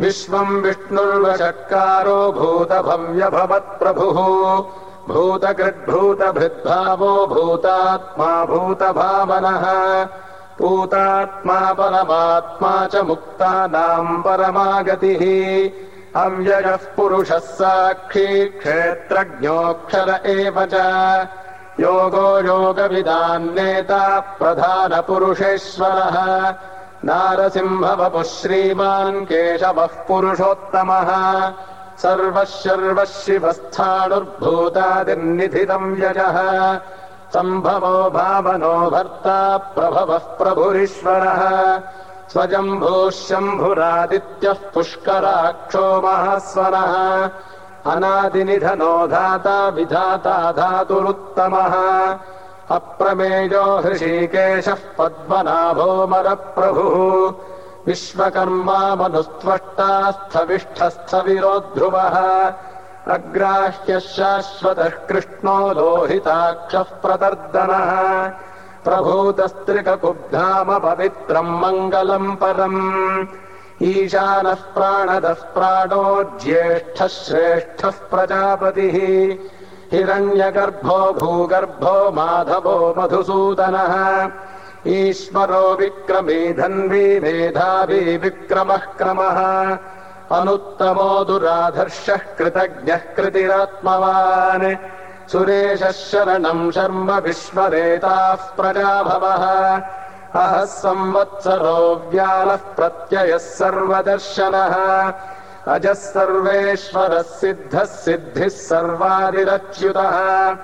विश्वम् विष्णुर्वषट्कारो भूतभव्यभवत्प्रभुः भूतकृद्भूतभृद्भावो भूतात्मा भूतभावनः पूतात्मा परमात्मा च मुक्तानाम् परमागतिः अव्ययः पुरुषः साक्षी क्षेत्रज्ञोऽक्षर एव च योगो योगविदान्नेता प्रधानपुरुषेश्वरः नारसिंहवपुः श्रीमान् केशवः पुरुषोत्तमः। सर्वः शर्वः शिवस्थाणुर्भूतादिर्निधितम् यजः। सम्भवो भावनो भर्ता प्रभवः प्रभुरीश्वरः। स्वजम्भूः शम्भुरादित्यः पुष्कराक्षो महास्वरः। अनादिनिधनो धाता विधाता धातुरुत्तमः अप्रमेयो हृषीकेशः पद्मनाभोमरप्रभुः विश्वकर्मा मनुस्त्वष्टास्थविष्ठस्थविरो ध्रुवः अग्राह्यः शाश्वतः कृष्णो लोहिताक्षः प्रतर्दनः। प्रभूतस्त्रिककुब्धाम पवित्रम् मङ्गलम् परम्। ईशानः प्राणदः प्राणो ज्येष्ठः श्रेष्ठः प्रजापतिः हिरण्यगर्भो भूगर्भो माधवो मधुसूदनः। ईश्वरो विक्रमी धन्वी मेधावी विक्रमः क्रमः। अनुत्तमो दुराधर्षः कृतज्ञः कृतिरात्मवान्। सुरेशः शरणम् शर्म विश्वरेताः प्रजाभवः। अहः संवत्सरो व्यालः प्रत्ययः सर्वदर्शनः अजः सर्वेश्वरः सिद्धः सिद्धिः सर्वादिरच्युतः।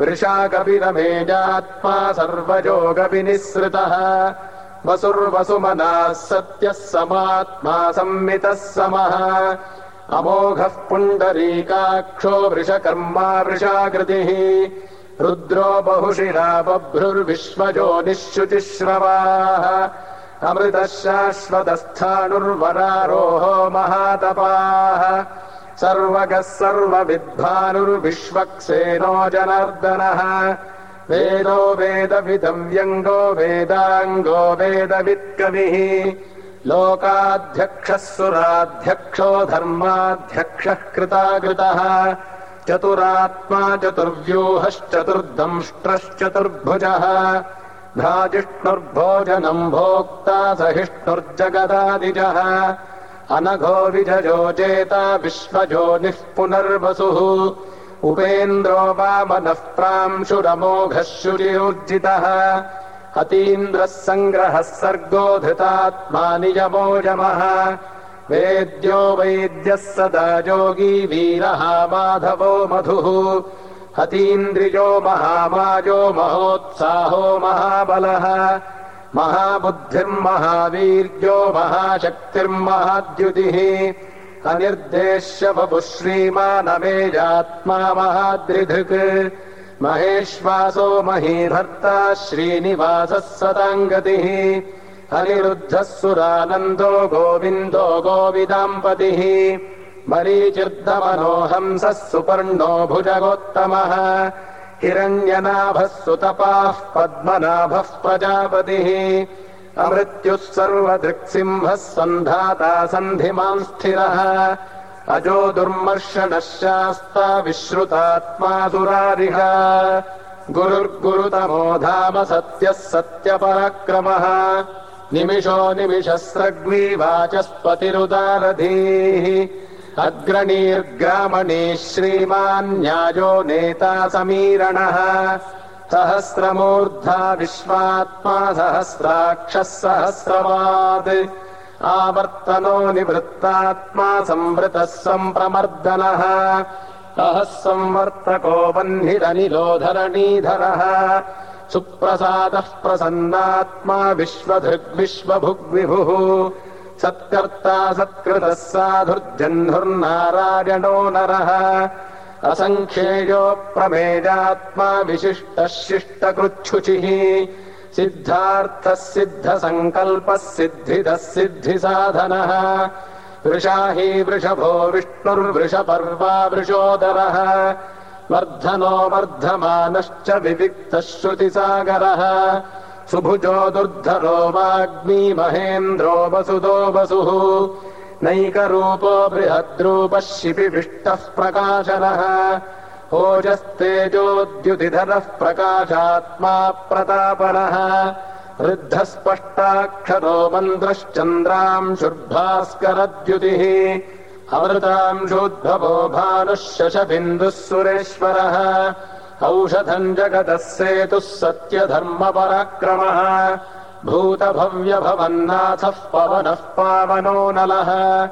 वृषाकविरमेजात्मा सर्वयोगविनिःसृतः वसुर्वसुमनाः सत्यः समात्मा संमितः समः। अमोघः पुण्डरीकाक्षो वृषकर्मा वृषाकृतिः। रुद्रो बहुशिरा बभ्रुर्विश्वजो निःशुचिश्रवाः अमृतः शाश्वतस्थाणुर्वरारोहो महातपाः। सर्वगः सर्वविद्भानुर्विश्वक्सेनो जनार्दनः। वेदो वेदविदव्यङ्गो वेदाङ्गो वेदवित्कविः। लोकाध्यक्षः सुराध्यक्षो धर्माध्यक्षः कृताकृतः। चतुरात्मा चतुर्व्यूहश्चतुर्दंष्ट्रश्चतुर्भुजः भ्राजिष्णुर्भोजनम् भोक्ता सहिष्णुर्जगदादिजः। अनघो चेता विश्वजोनिः पुनर्वसुः उपेन्द्रो वामनः प्रांशुरमोघः शुचिर्जितः अतीन्द्रः सङ्ग्रहः सर्गो धृतात्मा नियमो यमः। वेद्यो वैद्यः सदा योगी वीरः माधवो मधुः हतीन्द्रियो महामायो महोत्साहो महाबलः। महाबुद्धिर्महावीर्यो महाशक्तिर्महाद्युतिः अनिर्देश्य बभुः श्रीमानमेजात्मा महाद्रिधृक्। महेश्वासो महीभर्ता श्रीनिवासः सताङ्गतिः अनिरुद्धः सुरानन्दो गोविन्दो गोविदाम्पतिः मरीचिर्दमनो हंसः सुपर्णो भुजगोत्तमः हिरण्यनाभः सुतपाः पद्मनाभः प्रजापतिः। अमृत्युः सर्वदृक्सिंहः सन्धाता सन्धिमान् स्थिरः। अजो दुर्मर्शनः शास्ता विश्रुतात्मा दुरारिह। गुरुर्गुरुतमो धाम सत्यः सत्यपराक्रमः। निमिषो निमिषस्रग्वी वाचस्पतिरुदारधीः अग्रणीर्ग्रामणी श्रीमान्यायो नेता समीरणः सहस्रमूर्धा विश्वात्मा सहस्राक्षः सहस्रवात् आवर्तनो निवृत्तात्मा संवृतः सम्प्रमर्दनः अहः संवर्तको बह्निरनिरोधरणीधरः सुप्रसादः प्रसन्नात्मा विश्वधृग्विश्वभुग्विभुः सत्कर्ता सत्कृतः साधुर्जह्नुर्नारायणो नरः। असङ्ख्येयो प्रमेयात्मा विशिष्टः शिष्टकृच्छुचिः। सिद्धार्थः सिद्धसङ्कल्पः सिद्धिदः सिद्धिसाधनः। वृषाही वृषभो विष्णुर्वृषपर्वा वृषोदरः। वर्धनो वर्धमानश्च विविक्तः श्रुतिसागरः सुभुजो दुर्धरो वाग्मी महेन्द्रो वसुदो वसुः। नैकरूपो बृहद्रूपः शिपिविष्टः प्रकाशनः। ओजस्तेजोद्युतिधरः प्रकाशात्मा प्रतापनः। वृद्धस्पष्टाक्षरो अमृतांशोद्भवो भानुः शशबिन्दुः सुरेश्वरः औषधम् जगतः सेतुः सत्यधर्मपराक्रमः। भूतभव्यभवन्नाथः पवनः पावनो नलः।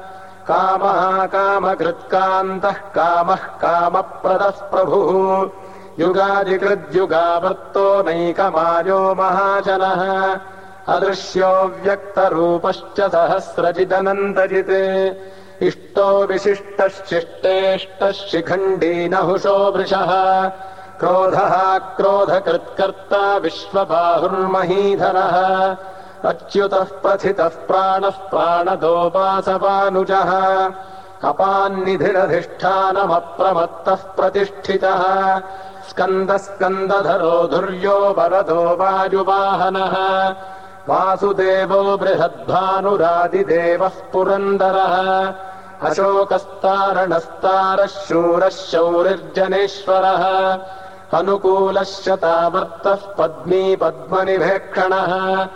कामः कामकृत्कान्तः कामः कामप्रदः प्रभुः। युगादिकृद्युगावर्तो नैकमायो महाजनः। अदृश्यो व्यक्तरूपश्च सहस्रजिदनन्तजित् इष्टो शिखण्डी नहुषो वृषः क्रोधः क्रोधकृत्कर्ता विश्वबाहुर्महीधरः। अच्युतः प्रथितः प्राणः प्राणदोपासपानुजः। अपान्निधिरधिष्ठानमप्रमत्तः प्रतिष्ठितः। स्कन्दस्कन्दधरो धुर्यो वरदो वायुवाहनः। वासुदेवो बृहद्भानुरादिदेवः पुरन्दरः। अशोकस्तारणस्तारः शूरः शौरिर्जनेश्वरः अनुकूलश्च पद्मी पद्मनिभेक्षणः।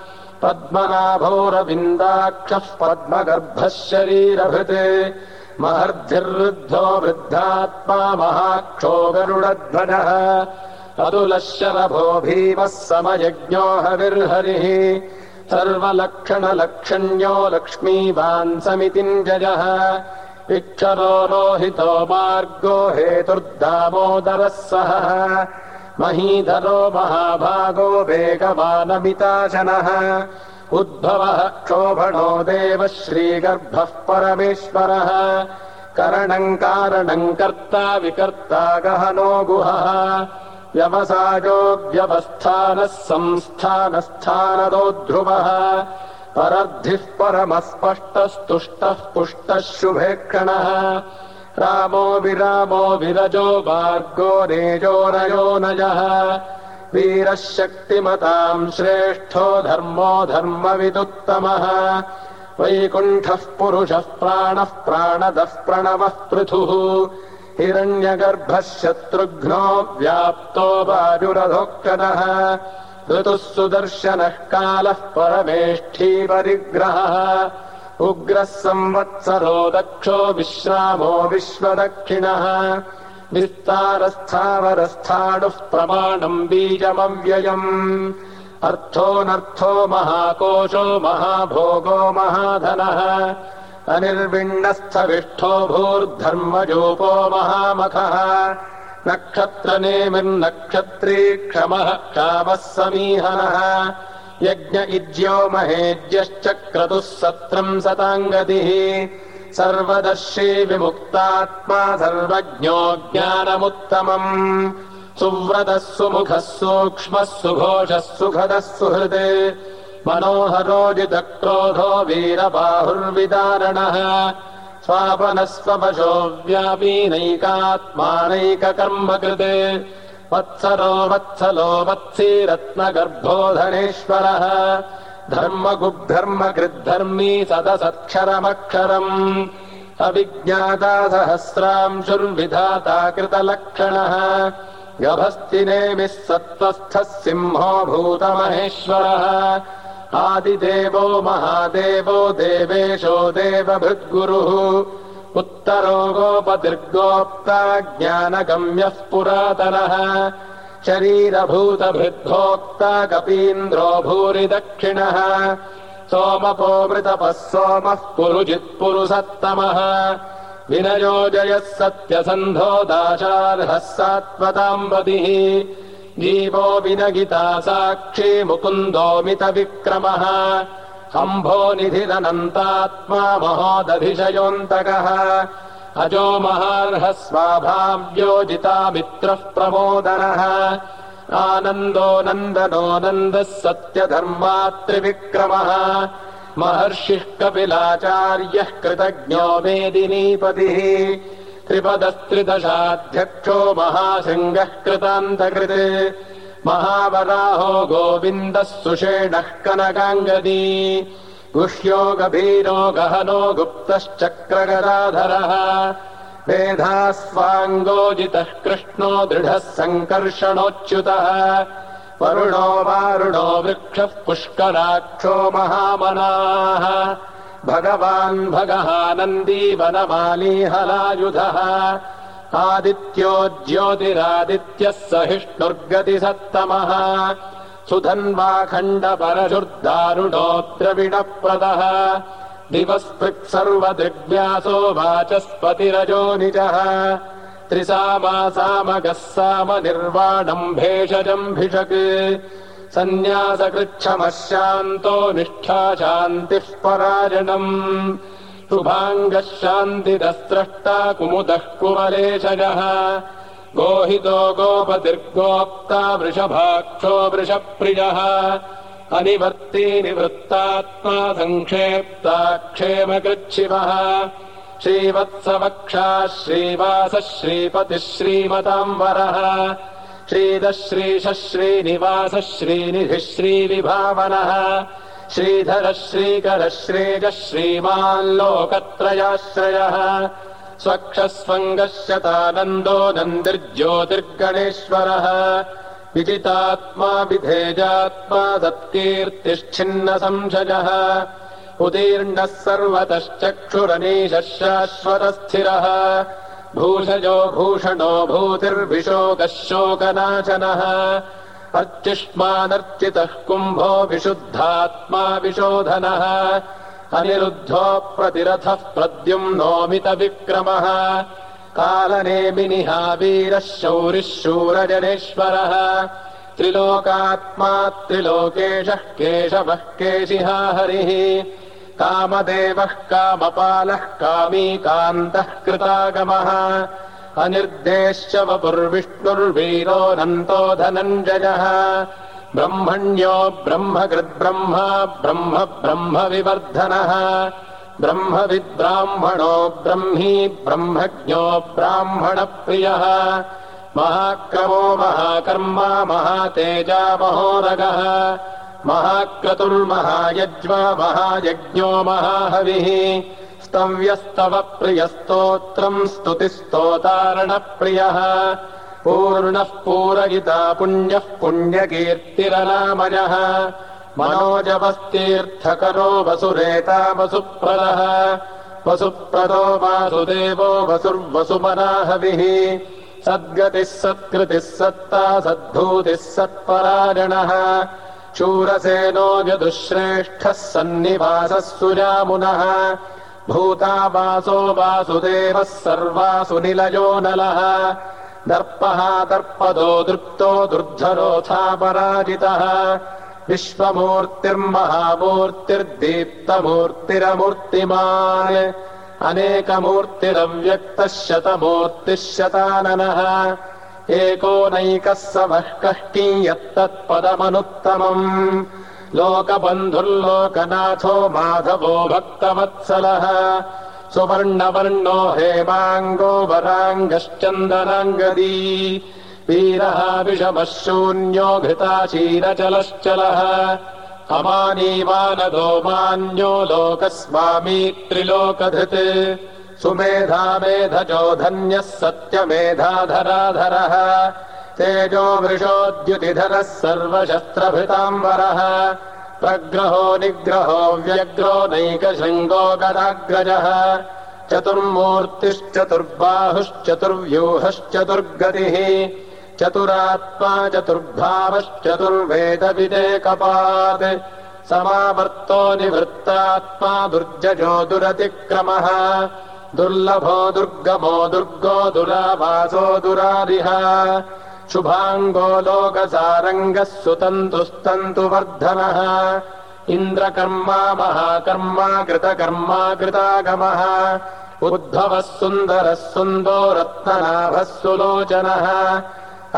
पद्मनाभोरविन्दाक्षः पद्मगर्भः शरीरभृत् महर्धिर्वृद्धो वृद्धात्मा महाक्षो गरुडध्वजः। अतुलः शरभो भीमः समयज्ञो हविर्हरिः। सर्वलक्षणलक्षण्यो लक्ष्मीवान् समितिञ्जयः इक्षरो रोहितो मार्गो हेतुर्दामोदरः सह। महीधरो महाभागो वेगवानमिताशनः उद्भवः क्षोभणो देवः श्रीगर्भः परमेश्वरः। करणम् कारणम् कर्ता विकर्ता गहनो गुहः। व्यवसायो व्यवस्थानः संस्थानस्थानदो ध्रुवः परद्धिः परमस्पष्टस्तुष्टः पुष्टः शुभेक्षणः रामो विरामो विरजो भार्गो नेजोरयो नयः वीरः शक्तिमताम् श्रेष्ठो धर्मो धर्मविदुत्तमः। वैकुण्ठः पुरुषः प्राणः प्राणदः प्रणवः पृथुः। हिरण्यगर्भः शत्रुघ्नो व्याप्तो वायुरधोक्षदः ऋतुः सुदर्शनः कालः परमेष्ठी परिग्रहः उग्रः संवत्सरो दक्षो विश्रामो विश्वदक्षिणः। विस्तारस्थावरस्थाणुः प्रमाणम् बीजमव्ययम्। अर्थोऽनर्थो महाकोशो महाभोगो महाधनः। अनिर्विण्णस्थविष्ठो भूर्धर्मजोपो महामखः नक्षत्रनेमिर्नक्षत्री क्षमः क्षामः समीहनः। यज्ञ इज्यो महेज्यश्च क्रतुः सत्रम् सताङ्गतिः। सर्वदर्शी विमुक्तात्मा सर्वज्ञो ज्ञानमुत्तमम्। सुव्रतः सुमुखः सूक्ष्मः सुघोषः सुखदः सुहृदे। मनोहरोजितक्रोधो वीरबाहुर्विदारणः स्वापनस्वपशो व्यापीनैकात्मानैककर्म कृते वत्सरो वत्सलो वत्सी रत्नगर्भो धनेश्वरः धर्मगुग्धर्मकृद्धर्मी सदसत्क्षरमक्षरम्। अविज्ञाता सहस्रांशुर्विधाता कृतलक्षणः गभस्तिनेमिः सत्त्वस्थः सिंहो भूतमहेश्वरः आदिदेवो महादेवो देवेशो देवभृद्गुरुः उत्तरो गोपतिर्गोप्ता ज्ञानगम्यः पुरातनः शरीरभूतभृद्भोक्ता कपीन्द्रो भूरि दक्षिणः सोमपोमृतपः सोमः पुरुजित्पुरुसत्तमः विनयो जयः सत्यसन्धो दाशार्हः सात्वताम्बतिः जीवो विनगिता साक्षी मुकुन्दोमितविक्रमः। अम्भो निधिरनन्तात्मा महोदधिशयोऽन्तकः। अजो महार्हः स्वाभाव्योजिता मित्रः प्रमोदनः। आनन्दो नन्दनो नन्दः सत्यधर्मात्रिविक्रमः। महर्षिः कपिलाचार्यः कृतज्ञो मेदिनीपतिः त्रिपदस्त्रिदशाध्यक्षो महासिंहः कृतान्तकृते। महावराहो गोविन्दः सुषेणः कनकाङ्गदी। गुह्यो गभीरो गहनो गुप्तश्चक्रगदाधरः। वेधास्वाङ्गोजितः कृष्णो दृढः सङ्कर्षणोच्युतः। वरुणो वारुणो वृक्षः पुष्कराक्षो महामनाः भगवान् भगहानन्दी वनमालीहलायुधः आदित्यो ज्योतिरादित्यः सहिष्णुर्गतिसत्तमः सुधन्वाखण्डपरशुर्दारुणो द्रविणप्रदः दिवस्पृक् सर्वदृग्व्यासो वाचस्पतिरजो निजः। त्रिसामासामगः सन्न्यासकृच्छमः शान्तो निष्ठा शान्तिः पराजनम् शुभाङ्गः शान्तिदस्रष्टा कुमुदः कुमलेशजः। गोहितो गोपतिर्गोप्ता वृषभाक्षो वृषप्रियः। अनिवर्ती निवृत्तात्मा सङ्क्षेप्ता क्षेमकृच्छिवः। श्रीवत्सवक्षा श्रीवासः श्रीपतिः श्रीमताम्बरः श्रीदश्रीश श्रीनिवासः श्रीनिधिः श्रीविभावनः श्रीधरः श्रीकरः श्रीजः श्रीमाल्लोकत्रयाश्रयः विजितात्मा विधेजात्मा सत्कीर्तिश्छिन्न संशयः उदीर्णः सर्वतश्चक्षुरनीशः शाश्वतस्थिरः भूषजो भूषणो शोकनाशनः अर्चिष्मानर्चितः कुम्भो विशुद्धात्मा विशोधनः अनिरुद्धो प्रतिरथः प्रद्युम्नोमितविक्रमः कालनेमिनिहावीरः शौरिः शूरजनेश्वरः त्रिलोकात्मा त्रिलोकेशः केशवः केशिहा हरिः कामदेवः कामपालः कामी कान्तः कृतागमः। अनिर्देश्च वपुर्विष्णुर्वीरोऽनन्तो धनञ्जयः। ब्रह्मण्यो ब्रह्मकृद्ब्रह्म ब्रह्म ब्रह्मविवर्धनः। ब्रह्मविद्ब्राह्मणो ब्रह्मी ब्रह्मज्ञो ब्राह्मणप्रियः। महाक्रमो महाकर्मा महातेजा महोदगः महाक्रतुर्महायज्वा महायज्ञो महाहविः स्तव्यस्तव प्रियस्तोत्रम् स्तुतिस्तोतारणप्रियः पूर्णः पूरयिता पुण्यः पुण्यकीर्तिरनामयः मनोजवस्तीर्थकरो वसुरेता वसुप्रदः वसुप्रदो वासुदेवो वसुर्वसुमनाहविः सद्गतिः सत्कृतिः सत्ता सद्भूतिः सत्पराजणः शूरसेनो यदुश्रेष्ठः सन्निवासः सुजामुनः भूता वासो वासुदेवः सर्वासु निलयो नलः दर्पः दर्पदो दृप्तो दुर्धरोऽथापराजितः विश्वमूर्तिर्महामूर्तिर्दीप्तमूर्तिरमूर्तिमान् अनेकमूर्तिरव्यक्तः शतमूर्तिः शताननः एकोनैकः समः यत्तत्पदमनुत्तमम्? लोकबन्धुर्लोकनाथो माधवो भक्तवत्सलः। सुवर्णवर्णो हेमाङ्गो वराङ्गश्चन्दनाङ्गदी। वीरः विषमः शून्यो घृताशीरचलश्चलः अमानीमानदो मान्यो लोकस्वामी त्रिलोकधृत् सुमेधा मेधजो धन्यः सत्यमेधाधराधरः। तेजो वृषोद्युतिधरः सर्वशस्त्रभृताम्बरः। प्रग्रहो निग्रहो व्यग्रो नैकशृङ्गो गदाग्रजः। चतुर्मूर्तिश्चतुर्बाहुश्चतुर्व्यूहश्चतुर्गतिः। चतुरात्मा चतुर्भावश्चतुर्वेदविदेकपात् समावर्तो निवृत्तात्मा दुर्जयो दुरतिक्रमः दुर्लभो दुर्गमो दुर्गो दुरावासो दुरारिह शुभाङ्गो लोकसारङ्गः सुतन्तुस्तन्तुवर्धनः इन्द्रकर्मा महाकर्मा कृतकर्मा कृतागमः। उद्भवः सुन्दरः सुन्दो रत्ननाभः सुलोचनः।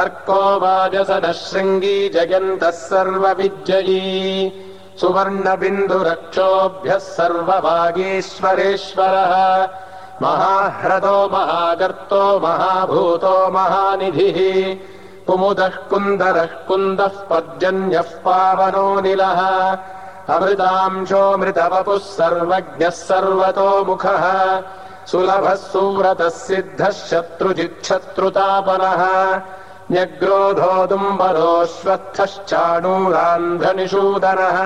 अर्को वाजसनः शृङ्गी जयन्तः सर्वविजयी सुवर्णबिन्दुरक्षोभ्यः सर्वभागीश्वरेश्वरः महाह्रदो महागर्तो महाभूतो महानिधिः। कुमुदः कुन्दरः कुन्दः पर्जन्यः पावनोऽनिलः अमृतांशोऽमृतवपुः सर्वज्ञः सर्वतो मुखः। सुलभः सुव्रतः सिद्धः शत्रुजिच्छत्रुतापनः न्यग्रोधोदुम्बरोऽश्वत्थश्चाणूरान्ध्रनिषूदनः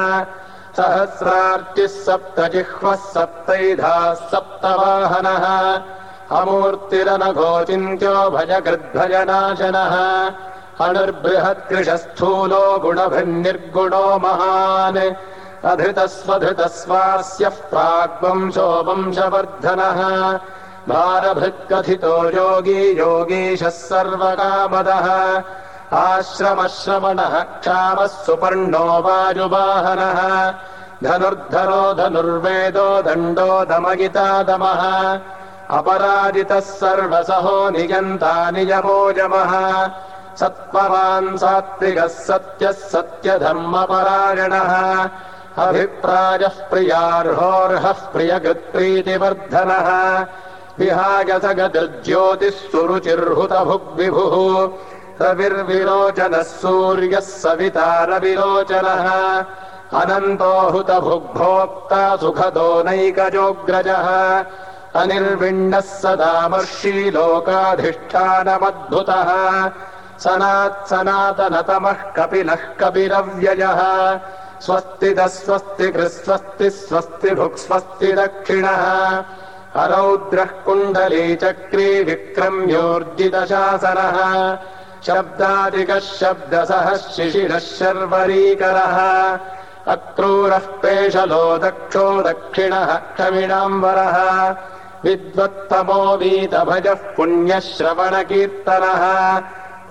सहस्रार्चिः सप्तजिह्वः सप्तैधाः सप्तवाहनः। अमूर्तिरनघोचिन्त्यो भजकृद्भजनाशनः अणुर्बृहत्कृशस्थूलो गुणभिर्निर्गुणो महान्। अधृतस्वधृतस्वास्यः प्राग्वंशो वंशवर्धनः। भारभृत्कथितो योगी योगीशः सर्वकामदः आश्रमश्रवणः क्षामः सुपर्णो वायुवाहनः। धनुर्धरो धनुर्वेदो दण्डो दमगिता दमः अपराजितः सर्वसहो नियन्ता नियमो यमः। सत्त्ववान् सात्विकः सत्यः सत्यधर्मपरायणः। अभिप्रायः प्रियार्होर्हः प्रियकृत्प्रीतिवर्धनः। विहायसगतिर्ज्योतिः सुरुचिर्हुतभुग्विभुः रविर्विरोचनः सूर्यः सवितारविरोचनः अनन्तो हुतभुग्भोक्ता सुखदो नैकजोऽग्रजः अनिर्विण्णः सदामर्षी लोकाधिष्ठानमद्भुतः। सनात्सनातनतमः कपिलः कपिरव्ययः स्वस्ति कृस्वस्ति स्वस्ति स्वस्ति दक्षिणः। अरौद्रः कुण्डली चक्री विक्रम्योर्जितशासनः शब्दादिकः शब्दसः शिशिरः शर्वरीकरः। अक्रूरः पेशलो दक्षो दक्षिणः क्षमिणाम्बरः। विद्वत्तमो वीतभजः पुण्यश्रवणकीर्तनः।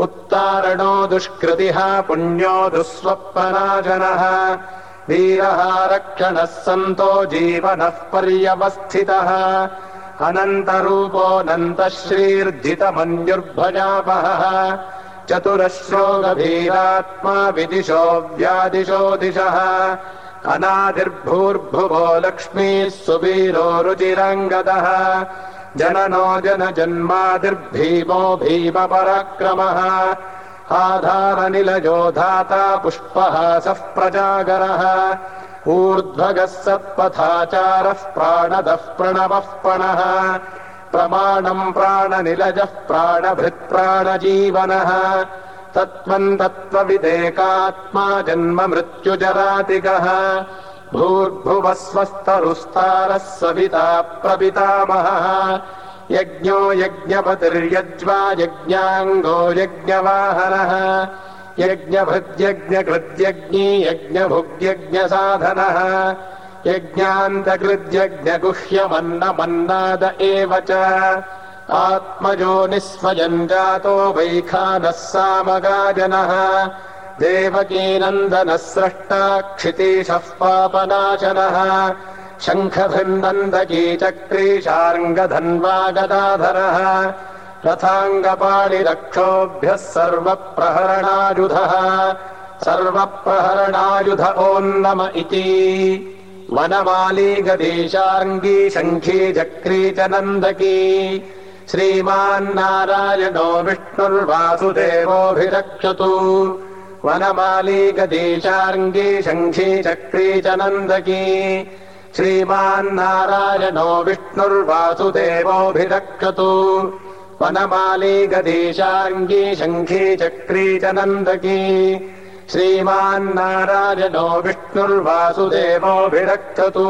उत्तारणो दुष्कृतिः पुण्यो दुःस्वप्नाजनः वीरः रक्षणः सन्तो जीवनः पर्यवस्थितः। अनन्तरूपोऽनन्तः श्रीर्जितमन्युर्भजापहः चतुरश्रो गभीरात्मा विदिशो व्यादिशो दिशः। अनादिर्भूर्भुवो लक्ष्मीः सुवीरो रुचिरङ्गदः जननो जनजन्मादिर्भीमो भीमपराक्रमः। आधारनिलयो धाता पुष्पः सः प्रजागरः। ऊर्ध्वगः सत्पथाचारः प्राणदः प्रणवः पणः प्रमाणम् प्राणनिलजः प्राणभृत्प्राणजीवनः। तत्त्वम् तत्त्वविदेकात्मा जन्म मृत्युजरातिकः भूर्भुवः स्वस्तरुस्तारः सविता प्रपितामहः। यज्ञो यज्ञपतिर्यज्वा यज्ञाङ्गो यज्ञवाहनः। यज्ञभृद्यज्ञकृद्यज्ञी यज्ञभुग्यज्ञसाधनः यज्ञान्तकृद्यज्ञगुह्यमन्नमन्नाद एव च। आत्मजो निःस्वयम् जातो वैखानः सामगाजनः। देवकीनन्दनः स्रष्टा क्षितीशः पापनाशनः। शङ्खभिन्नन्दकी चक्रीशार्ङ्गधन्वागदाधरः रथाङ्गपाणिरक्षोभ्यः सर्वप्रहरणायुधः। सर्वप्रहरणायुध ओन्नम इति वनमाली गदीशार्ङ्गी शङ्खी चक्री च नन्दकी। श्रीमान्नारायणो विष्णुर्वासुदेवोऽभिरक्षतु। वनमाली गदीशार्ङ्गी शङ्खी चक्री च नन्दकी। श्रीमान्नारायणो विष्णुर्वासुदेवोऽभिरक्षतु। वनमाली गदीशार्ङ्गी शङ्खी चक्री च नन्दकी श्रीमान्नारायणो विष्णुर्वासुदेवोऽभिरक्षतु